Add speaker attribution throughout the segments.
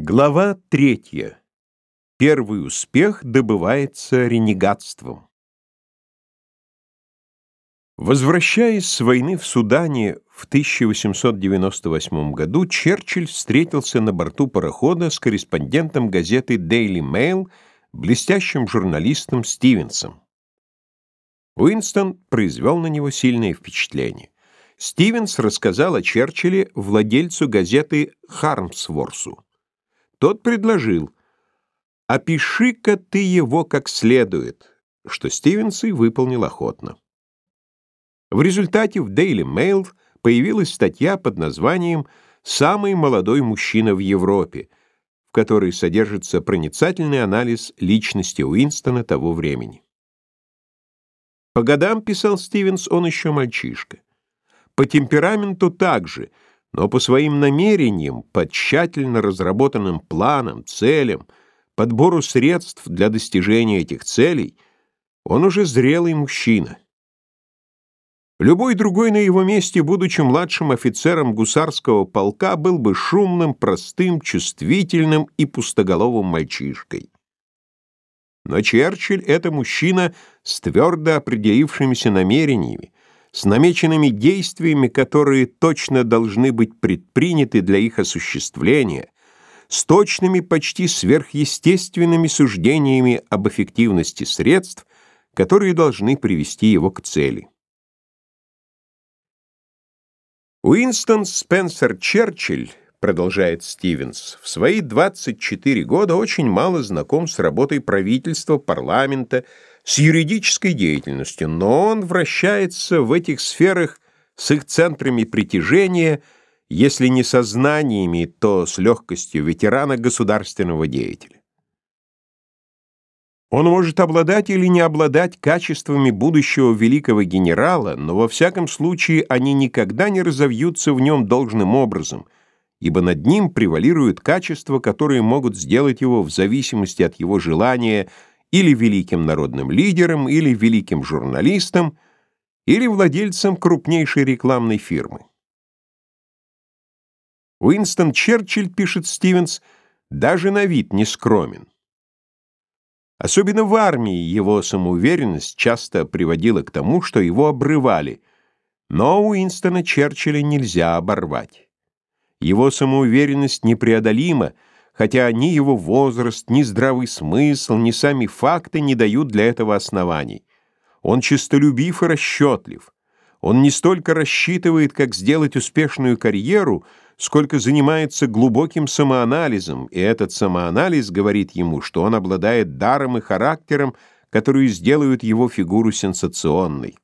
Speaker 1: Глава третья. Первый успех добывается ренегатством. Возвращаясь с войны в Судане в 1898 году, Черчилль встретился на борту парохода с корреспондентом газеты Daily Mail, блестящим журналистом Стивенсом. Уинстон произвел на него сильное впечатление. Стивенс рассказал о Черчилле владельцу газеты Хармсворсу. Тот предложил «Опиши-ка ты его как следует», что Стивенс и выполнил охотно. В результате в Daily Mail появилась статья под названием «Самый молодой мужчина в Европе», в которой содержится проницательный анализ личности Уинстона того времени. По годам, писал Стивенс, он еще мальчишка. По темпераменту также — но по своим намерениям, по тщательно разработанным планам, целям, подбору средств для достижения этих целей, он уже зрелый мужчина. Любой другой на его месте, будучи младшим офицером гусарского полка, был бы шумным, простым, чувствительным и пустоголовым мальчишкой. Но Черчилль — это мужчина с твердо определившимися намерениями, с намеченными действиями, которые точно должны быть предприняты для их осуществления, с точными, почти сверхъестественными суждениями об эффективности средств, которые должны привести его к цели. Уинстон Спенсер Черчилль, продолжает Стивенс, в свои 24 года очень мало знаком с работой правительства, парламента, с юридической деятельностью, но он вращается в этих сферах с их центрами притяжения, если не со знаниями, то с легкостью ветерана государственного деятеля. Он может обладать или не обладать качествами будущего великого генерала, но во всяком случае они никогда не разовьются в нем должным образом, ибо над ним превалируют качества, которые могут сделать его в зависимости от его желания – или великим народным лидером, или великим журналистом, или владельцем крупнейшей рекламной фирмы. Уинстон Черчилль, пишет Стивенс, даже на вид не скромен. Особенно в армии его самоуверенность часто приводила к тому, что его обрывали, но Уинстона Черчилля нельзя оборвать. Его самоуверенность непреодолима, хотя ни его возраст, ни здравый смысл, ни сами факты не дают для этого оснований. Он честолюбив и расчетлив. Он не столько рассчитывает, как сделать успешную карьеру, сколько занимается глубоким самоанализом, и этот самоанализ говорит ему, что он обладает даром и характером, которые сделают его фигуру сенсационной.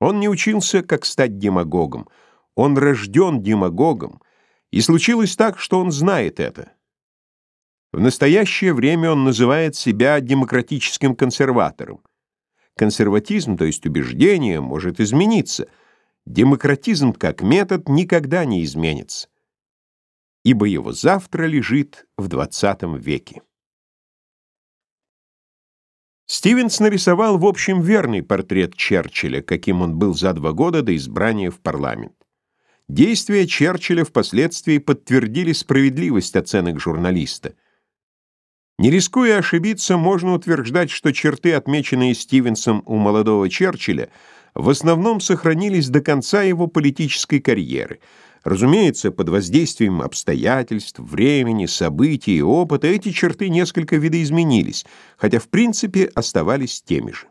Speaker 1: Он не учился, как стать демагогом. Он рожден демагогом, и случилось так, что он знает это. В настоящее время он называет себя демократическим консерватором. Консерватизм, то есть убеждение, может измениться. Демократизм как метод никогда не изменится, ибо его завтра лежит в XX веке. Стивенс нарисовал в общем верный портрет Черчилля, каким он был за два года до избрания в парламент. Действия Черчилля впоследствии подтвердили справедливость оценок журналиста. Не рискуя ошибиться, можно утверждать, что черты, отмеченные Стивенсом у молодого Черчилля, в основном сохранились до конца его политической карьеры. Разумеется, под воздействием обстоятельств, времени, событий и опыта эти черты несколько видоизменились, хотя в принципе оставались теми же.